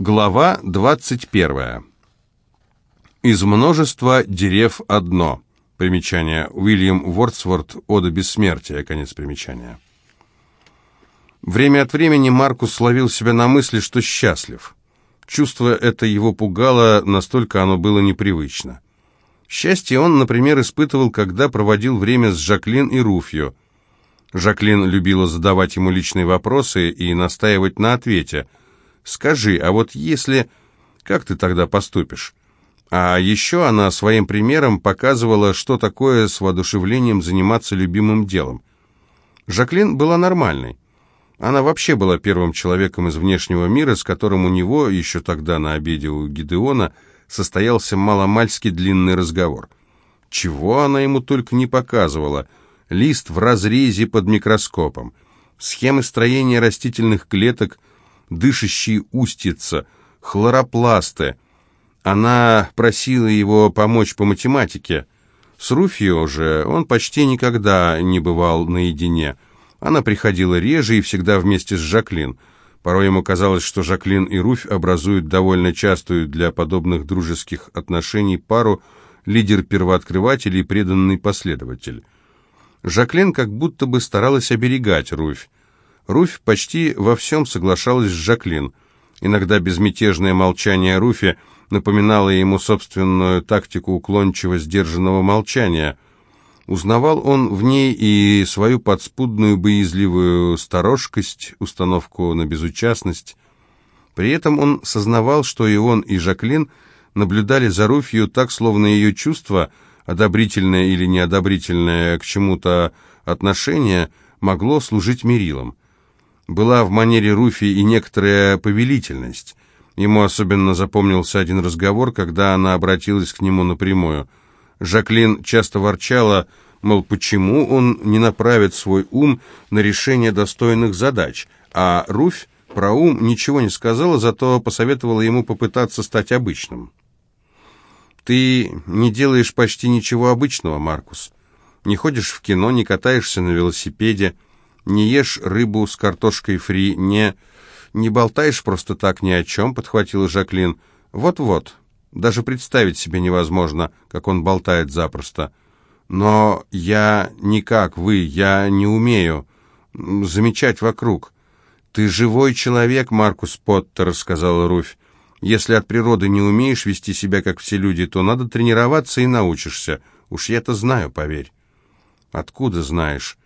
Глава 21. Из множества дерев одно. Примечание. Уильям Вордсворт. Ода бессмертия. Конец примечания. Время от времени Маркус словил себя на мысли, что счастлив. Чувство это его пугало, настолько оно было непривычно. Счастье он, например, испытывал, когда проводил время с Жаклин и Руфью. Жаклин любила задавать ему личные вопросы и настаивать на ответе – Скажи, а вот если... Как ты тогда поступишь? А еще она своим примером показывала, что такое с воодушевлением заниматься любимым делом. Жаклин была нормальной. Она вообще была первым человеком из внешнего мира, с которым у него, еще тогда на обеде у Гидеона, состоялся маломальски длинный разговор. Чего она ему только не показывала. Лист в разрезе под микроскопом, схемы строения растительных клеток – дышащие устица, хлоропласты. Она просила его помочь по математике. С Руфио же он почти никогда не бывал наедине. Она приходила реже и всегда вместе с Жаклин. Порой ему казалось, что Жаклин и Руфь образуют довольно частую для подобных дружеских отношений пару лидер-первооткрыватель и преданный последователь. Жаклин как будто бы старалась оберегать Руфь. Руфь почти во всем соглашалась с Жаклин. Иногда безмятежное молчание Руфи напоминало ему собственную тактику уклончиво сдержанного молчания. Узнавал он в ней и свою подспудную боязливую сторожкость, установку на безучастность. При этом он сознавал, что и он, и Жаклин наблюдали за Руфью так, словно ее чувство, одобрительное или неодобрительное к чему-то отношение, могло служить мерилом. Была в манере Руфи и некоторая повелительность. Ему особенно запомнился один разговор, когда она обратилась к нему напрямую. Жаклин часто ворчала, мол, почему он не направит свой ум на решение достойных задач, а Руфь про ум ничего не сказала, зато посоветовала ему попытаться стать обычным. «Ты не делаешь почти ничего обычного, Маркус. Не ходишь в кино, не катаешься на велосипеде, не ешь рыбу с картошкой фри, не... Не болтаешь просто так ни о чем, подхватила Жаклин. Вот-вот, даже представить себе невозможно, как он болтает запросто. Но я не как вы, я не умею замечать вокруг. «Ты живой человек, Маркус Поттер», — сказала Руфь. «Если от природы не умеешь вести себя, как все люди, то надо тренироваться и научишься. Уж я-то знаю, поверь». «Откуда знаешь?»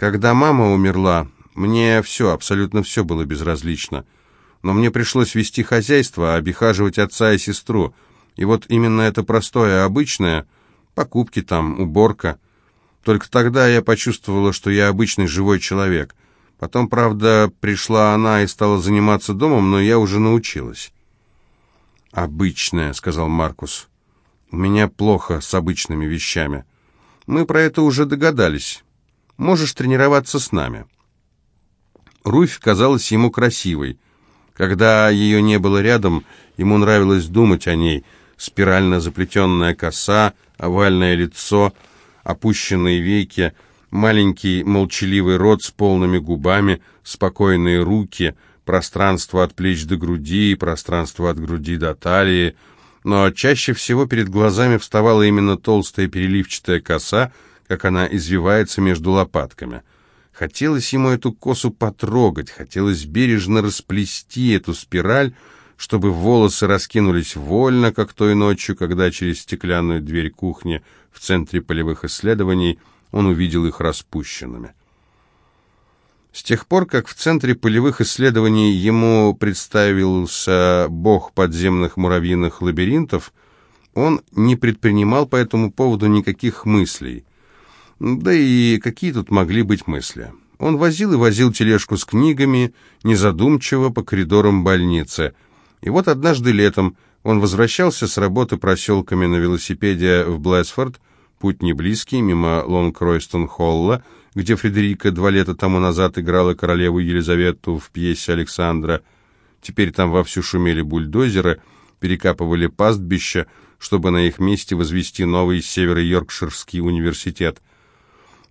Когда мама умерла, мне все, абсолютно все было безразлично. Но мне пришлось вести хозяйство, обихаживать отца и сестру. И вот именно это простое, обычное, покупки там, уборка. Только тогда я почувствовала, что я обычный живой человек. Потом, правда, пришла она и стала заниматься домом, но я уже научилась. «Обычное», — сказал Маркус. «У меня плохо с обычными вещами. Мы про это уже догадались». Можешь тренироваться с нами». Руфь казалась ему красивой. Когда ее не было рядом, ему нравилось думать о ней. Спирально заплетенная коса, овальное лицо, опущенные веки, маленький молчаливый рот с полными губами, спокойные руки, пространство от плеч до груди, пространство от груди до талии. Но чаще всего перед глазами вставала именно толстая переливчатая коса, как она извивается между лопатками. Хотелось ему эту косу потрогать, хотелось бережно расплести эту спираль, чтобы волосы раскинулись вольно, как той ночью, когда через стеклянную дверь кухни в центре полевых исследований он увидел их распущенными. С тех пор, как в центре полевых исследований ему представился бог подземных муравьиных лабиринтов, он не предпринимал по этому поводу никаких мыслей. Да и какие тут могли быть мысли? Он возил и возил тележку с книгами, незадумчиво по коридорам больницы. И вот однажды летом он возвращался с работы проселками на велосипеде в Блэсфорд, путь не близкий, мимо Лонг-Кройстон-Холла, где Фредерика два лета тому назад играла королеву Елизавету в пьесе Александра. Теперь там вовсю шумели бульдозеры, перекапывали пастбища, чтобы на их месте возвести новый северо-йоркширский университет.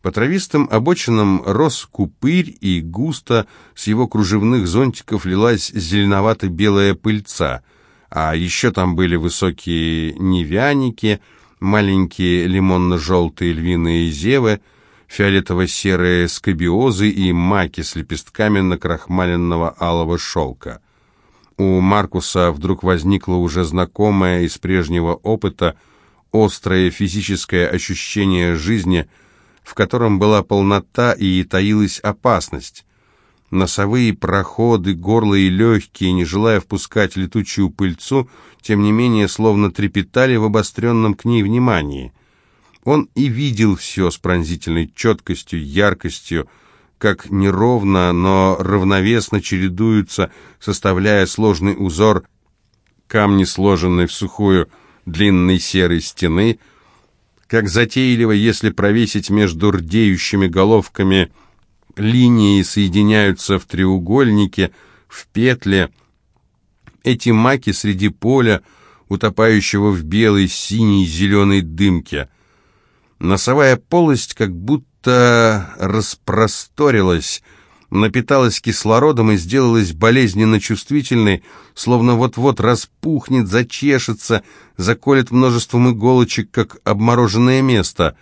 По травистым обочинам рос купырь, и густо с его кружевных зонтиков лилась зеленовато-белая пыльца, а еще там были высокие невяники, маленькие лимонно-желтые львиные зевы, фиолетово-серые скобиозы и маки с лепестками накрахмаленного алого шелка. У Маркуса вдруг возникло уже знакомое из прежнего опыта острое физическое ощущение жизни, в котором была полнота и таилась опасность. Носовые проходы, горло и легкие, не желая впускать летучую пыльцу, тем не менее словно трепетали в обостренном к ней внимании. Он и видел все с пронзительной четкостью, яркостью, как неровно, но равновесно чередуются, составляя сложный узор камни, сложенные в сухую длинной серой стены, как затейливо, если провесить между рдеющими головками линии соединяются в треугольнике, в петле. Эти маки среди поля, утопающего в белой, синей, зеленой дымке. Носовая полость как будто распросторилась, напиталась кислородом и сделалась болезненно чувствительной, словно вот-вот распухнет, зачешется, заколет множеством иголочек, как обмороженное место.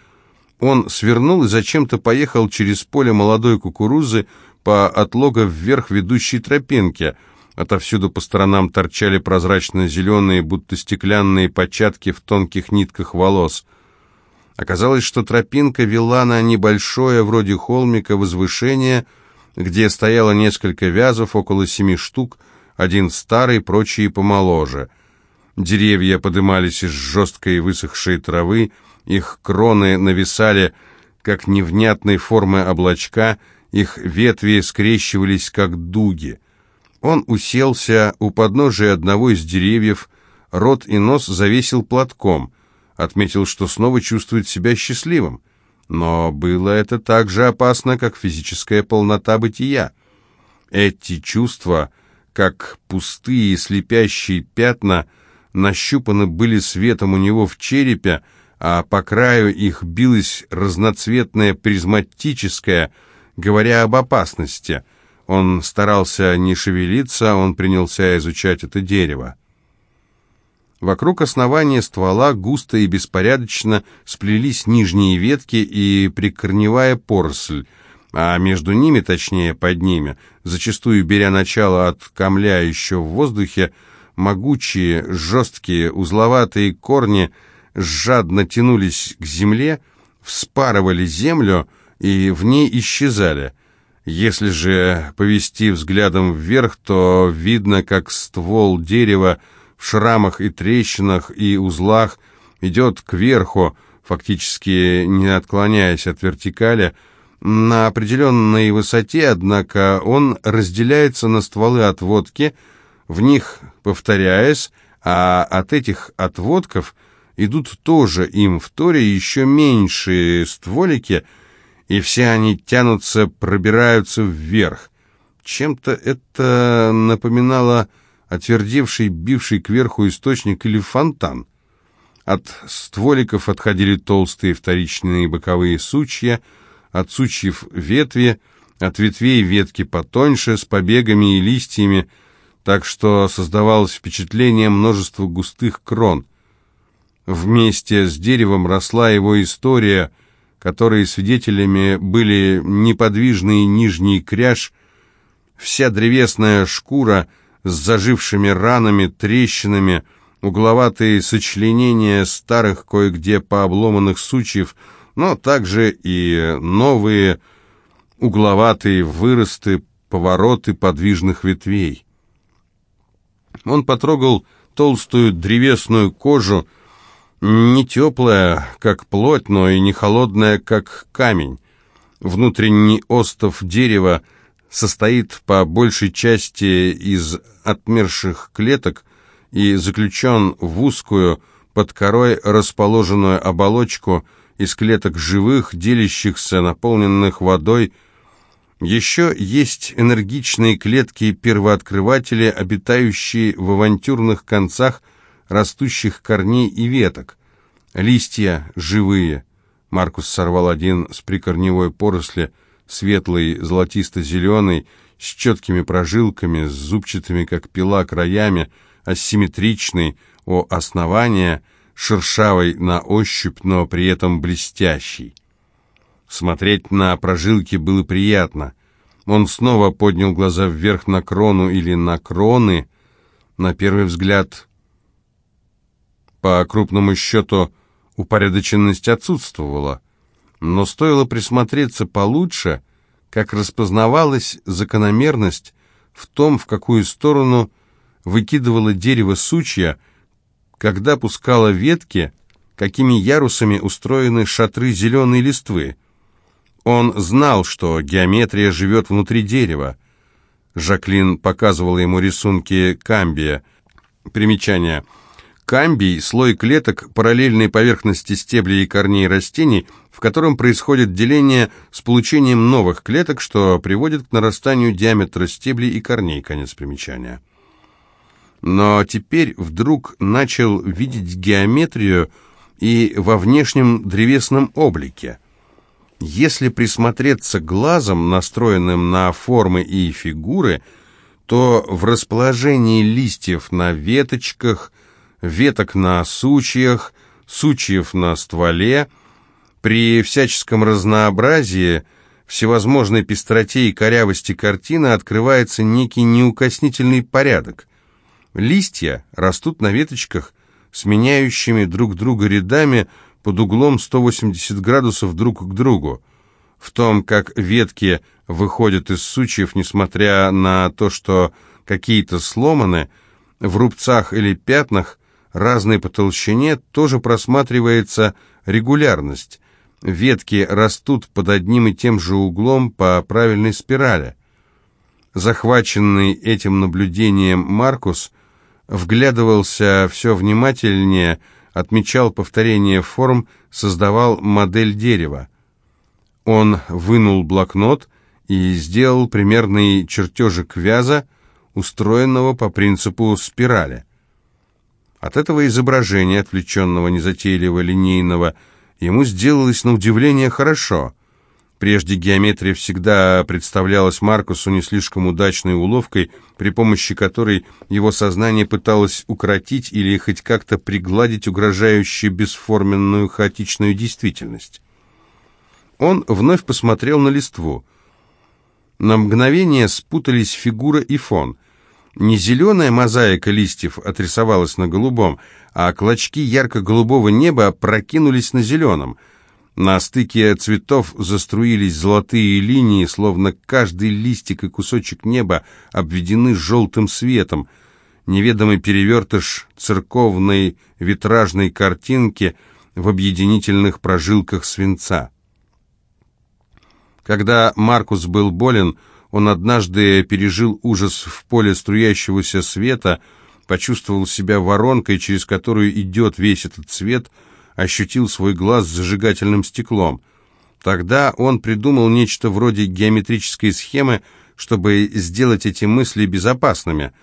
Он свернул и зачем-то поехал через поле молодой кукурузы по отлога вверх ведущей тропинке. Отовсюду по сторонам торчали прозрачно-зеленые, будто стеклянные початки в тонких нитках волос. Оказалось, что тропинка вела на небольшое, вроде холмика, возвышение, где стояло несколько вязов, около семи штук, один старый, прочие помоложе. Деревья подымались из жесткой высохшей травы, их кроны нависали, как невнятной формы облачка, их ветви скрещивались, как дуги. Он уселся у подножия одного из деревьев, рот и нос завесил платком — отметил, что снова чувствует себя счастливым. Но было это так же опасно, как физическая полнота бытия. Эти чувства, как пустые слепящие пятна, нащупаны были светом у него в черепе, а по краю их билось разноцветное призматическое, говоря об опасности. Он старался не шевелиться, он принялся изучать это дерево. Вокруг основания ствола густо и беспорядочно сплелись нижние ветки и прикорневая поросль, а между ними, точнее под ними, зачастую беря начало от камля еще в воздухе, могучие, жесткие, узловатые корни жадно тянулись к земле, вспарывали землю и в ней исчезали. Если же повести взглядом вверх, то видно, как ствол дерева в шрамах и трещинах и узлах, идет кверху, фактически не отклоняясь от вертикали, на определенной высоте, однако он разделяется на стволы отводки, в них повторяясь, а от этих отводков идут тоже им в торе еще меньшие стволики, и все они тянутся, пробираются вверх. Чем-то это напоминало отвердевший, бивший кверху источник или фонтан. От стволиков отходили толстые вторичные боковые сучья, от сучьев ветви, от ветвей ветки потоньше, с побегами и листьями, так что создавалось впечатление множества густых крон. Вместе с деревом росла его история, которой свидетелями были неподвижный нижний кряж, вся древесная шкура — с зажившими ранами, трещинами, угловатые сочленения старых кое-где пообломанных сучьев, но также и новые угловатые выросты, повороты подвижных ветвей. Он потрогал толстую древесную кожу, не теплая, как плоть, но и не холодная, как камень. Внутренний остов дерева — состоит по большей части из отмерших клеток и заключен в узкую, под корой расположенную оболочку из клеток живых, делящихся, наполненных водой. Еще есть энергичные клетки-первооткрыватели, обитающие в авантюрных концах растущих корней и веток. Листья живые, Маркус сорвал один с прикорневой поросли, светлый, золотисто-зеленый, с четкими прожилками, с зубчатыми, как пила, краями, асимметричный, о основания, шершавый на ощупь, но при этом блестящий. Смотреть на прожилки было приятно. Он снова поднял глаза вверх на крону или на кроны. На первый взгляд, по крупному счету, упорядоченность отсутствовала. Но стоило присмотреться получше, как распознавалась закономерность в том, в какую сторону выкидывало дерево сучья, когда пускало ветки, какими ярусами устроены шатры зеленой листвы. Он знал, что геометрия живет внутри дерева. Жаклин показывала ему рисунки камбия. Примечание. Камбий – слой клеток параллельной поверхности стеблей и корней растений, в котором происходит деление с получением новых клеток, что приводит к нарастанию диаметра стеблей и корней. Конец примечания. Но теперь вдруг начал видеть геометрию и во внешнем древесном облике – если присмотреться глазом, настроенным на формы и фигуры, то в расположении листьев на веточках, веток на сучьях, сучьев на стволе, при всяческом разнообразии, всевозможной пестроте и корявости картины открывается некий неукоснительный порядок. Листья растут на веточках, сменяющими друг друга рядами, под углом 180 градусов друг к другу. В том, как ветки выходят из сучьев, несмотря на то, что какие-то сломаны, в рубцах или пятнах, разной по толщине, тоже просматривается регулярность. Ветки растут под одним и тем же углом по правильной спирали. Захваченный этим наблюдением Маркус вглядывался все внимательнее, отмечал повторение форм, создавал модель дерева. Он вынул блокнот и сделал примерный чертежик вяза, устроенного по принципу спирали. От этого изображения, отвлеченного незатейливо линейного, ему сделалось на удивление хорошо. Прежде геометрия всегда представлялась Маркусу не слишком удачной уловкой, при помощи которой его сознание пыталось укротить или хоть как-то пригладить угрожающую бесформенную хаотичную действительность. Он вновь посмотрел на листву. На мгновение спутались фигура и фон. Не зеленая мозаика листьев отрисовалась на голубом, а клочки ярко-голубого неба прокинулись на зеленом — на стыке цветов заструились золотые линии, словно каждый листик и кусочек неба обведены желтым светом. Неведомый перевертыш церковной витражной картинки в объединительных прожилках свинца. Когда Маркус был болен, он однажды пережил ужас в поле струящегося света, почувствовал себя воронкой, через которую идет весь этот свет — ощутил свой глаз зажигательным стеклом. Тогда он придумал нечто вроде геометрической схемы, чтобы сделать эти мысли безопасными.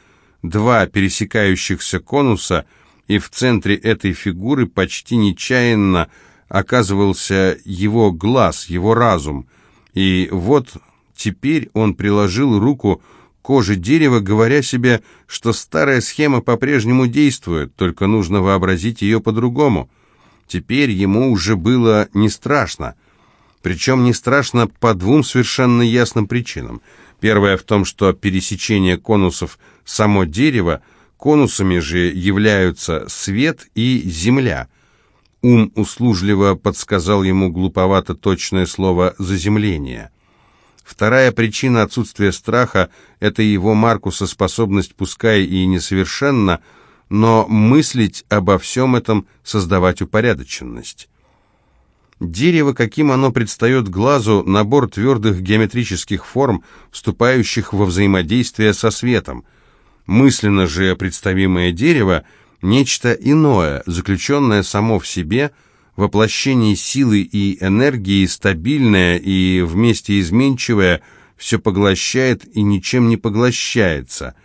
Два пересекающихся конуса, и в центре этой фигуры почти нечаянно оказывался его глаз, его разум. И вот теперь он приложил руку к коже дерева, говоря себе, что старая схема по-прежнему действует, только нужно вообразить ее по-другому – Теперь ему уже было не страшно. Причем не страшно по двум совершенно ясным причинам. Первая в том, что пересечение конусов само дерево, конусами же являются свет и земля. Ум услужливо подсказал ему глуповато точное слово «заземление». Вторая причина отсутствия страха – это его Маркуса способность, пускай и несовершенно, но мыслить обо всем этом, создавать упорядоченность. Дерево, каким оно предстает глазу, набор твердых геометрических форм, вступающих во взаимодействие со светом. Мысленно же представимое дерево – нечто иное, заключенное само в себе, воплощение силы и энергии, стабильное и вместе изменчивое, все поглощает и ничем не поглощается –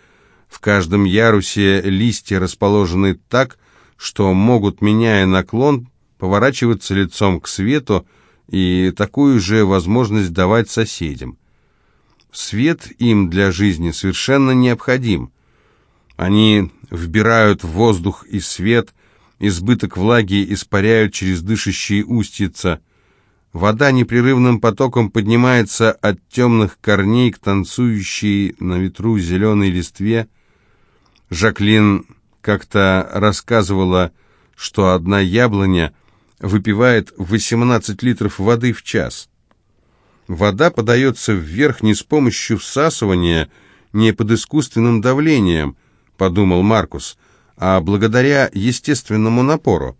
в каждом ярусе листья расположены так, что могут, меняя наклон, поворачиваться лицом к свету и такую же возможность давать соседям. Свет им для жизни совершенно необходим. Они вбирают воздух и свет, избыток влаги испаряют через дышащие устьица. Вода непрерывным потоком поднимается от темных корней к танцующей на ветру зеленой листве. Жаклин как-то рассказывала, что одна яблоня выпивает 18 литров воды в час. Вода подается вверх не с помощью всасывания, не под искусственным давлением, подумал Маркус, а благодаря естественному напору.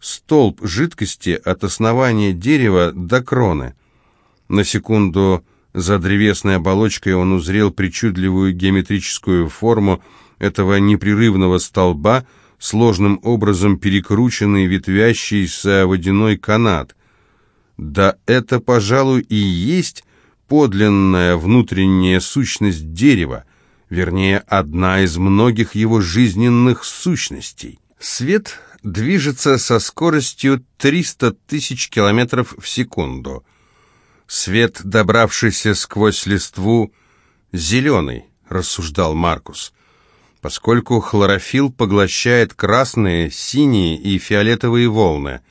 Столб жидкости от основания дерева до кроны. На секунду за древесной оболочкой он узрел причудливую геометрическую форму этого непрерывного столба, сложным образом перекрученный ветвящийся водяной канат – да это, пожалуй, и есть подлинная внутренняя сущность дерева, вернее, одна из многих его жизненных сущностей. Свет движется со скоростью 300 тысяч километров в секунду. Свет, добравшийся сквозь листву, зеленый, рассуждал Маркус, поскольку хлорофилл поглощает красные, синие и фиолетовые волны –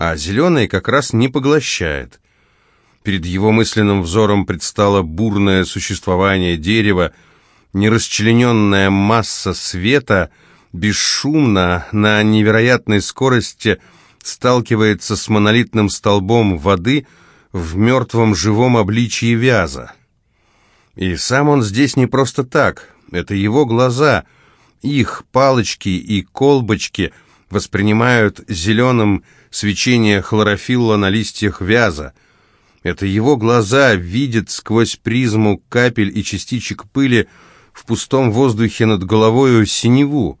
а зеленый как раз не поглощает. Перед его мысленным взором предстало бурное существование дерева, нерасчлененная масса света, бесшумно, на невероятной скорости сталкивается с монолитным столбом воды в мертвом живом обличии вяза. И сам он здесь не просто так, это его глаза, их палочки и колбочки воспринимают зеленым свечение хлорофилла на листьях вяза. Это его глаза видят сквозь призму капель и частичек пыли в пустом воздухе над головою синеву.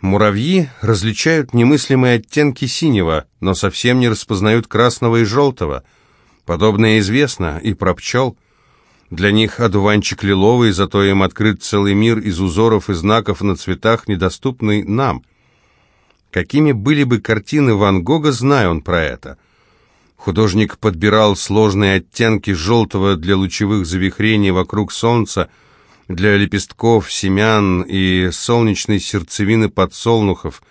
Муравьи различают немыслимые оттенки синего, но совсем не распознают красного и желтого. Подобное известно и про пчел. Для них одуванчик лиловый, зато им открыт целый мир из узоров и знаков на цветах, недоступный нам — Какими были бы картины Ван Гога, зная он про это? Художник подбирал сложные оттенки желтого для лучевых завихрений вокруг солнца, для лепестков, семян и солнечной сердцевины подсолнухов,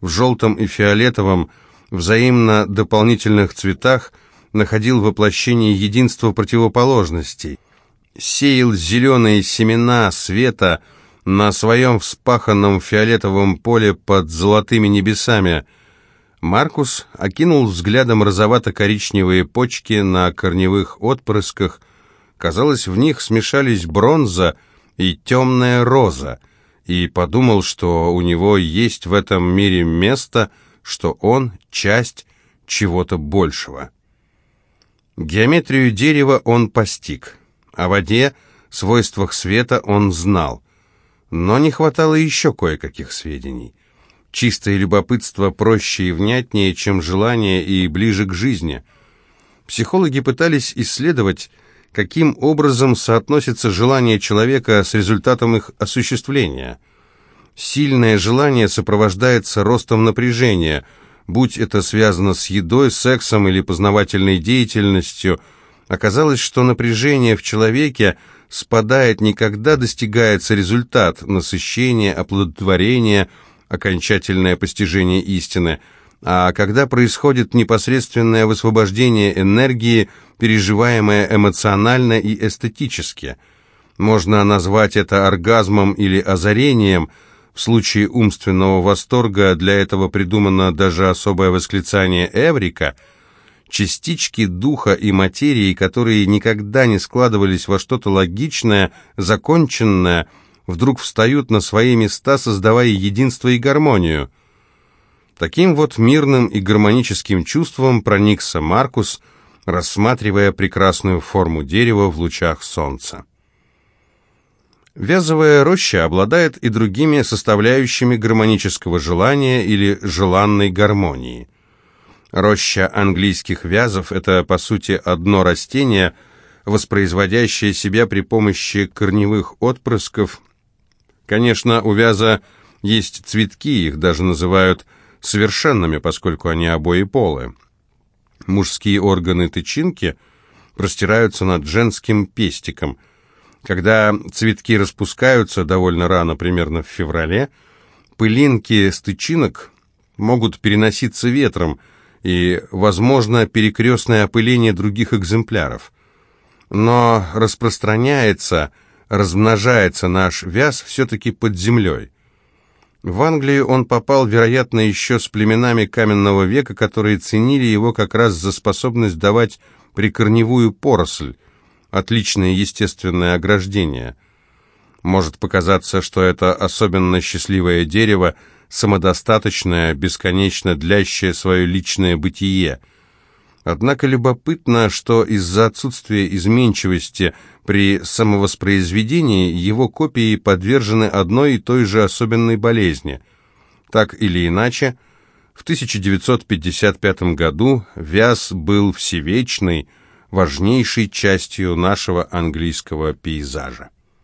в желтом и фиолетовом, взаимно дополнительных цветах находил воплощение единства противоположностей. Сеял зеленые семена света – на своем вспаханном фиолетовом поле под золотыми небесами. Маркус окинул взглядом розовато-коричневые почки на корневых отпрысках. Казалось, в них смешались бронза и темная роза, и подумал, что у него есть в этом мире место, что он часть чего-то большего. Геометрию дерева он постиг, о воде, свойствах света он знал. Но не хватало еще кое-каких сведений. Чистое любопытство проще и внятнее, чем желание и ближе к жизни. Психологи пытались исследовать, каким образом соотносится желание человека с результатом их осуществления. Сильное желание сопровождается ростом напряжения, будь это связано с едой, сексом или познавательной деятельностью. Оказалось, что напряжение в человеке – спадает не когда достигается результат, насыщение, оплодотворение, окончательное постижение истины, а когда происходит непосредственное высвобождение энергии, переживаемое эмоционально и эстетически. Можно назвать это оргазмом или озарением. В случае умственного восторга для этого придумано даже особое восклицание «Эврика», частички духа и материи, которые никогда не складывались во что-то логичное, законченное, вдруг встают на свои места, создавая единство и гармонию. Таким вот мирным и гармоническим чувством проникся Маркус, рассматривая прекрасную форму дерева в лучах солнца. Вязовая роща обладает и другими составляющими гармонического желания или желанной гармонии – Роща английских вязов – это, по сути, одно растение, воспроизводящее себя при помощи корневых отпрысков. Конечно, у вяза есть цветки, их даже называют совершенными, поскольку они обои полы. Мужские органы тычинки простираются над женским пестиком. Когда цветки распускаются довольно рано, примерно в феврале, пылинки с тычинок могут переноситься ветром, и, возможно, перекрестное опыление других экземпляров. Но распространяется, размножается наш вяз все-таки под землей. В Англию он попал, вероятно, еще с племенами каменного века, которые ценили его как раз за способность давать прикорневую поросль, отличное естественное ограждение. Может показаться, что это особенно счастливое дерево, самодостаточное, бесконечно длящее свое личное бытие. Однако любопытно, что из-за отсутствия изменчивости при самовоспроизведении его копии подвержены одной и той же особенной болезни. Так или иначе, в 1955 году Вяз был всевечной, важнейшей частью нашего английского пейзажа.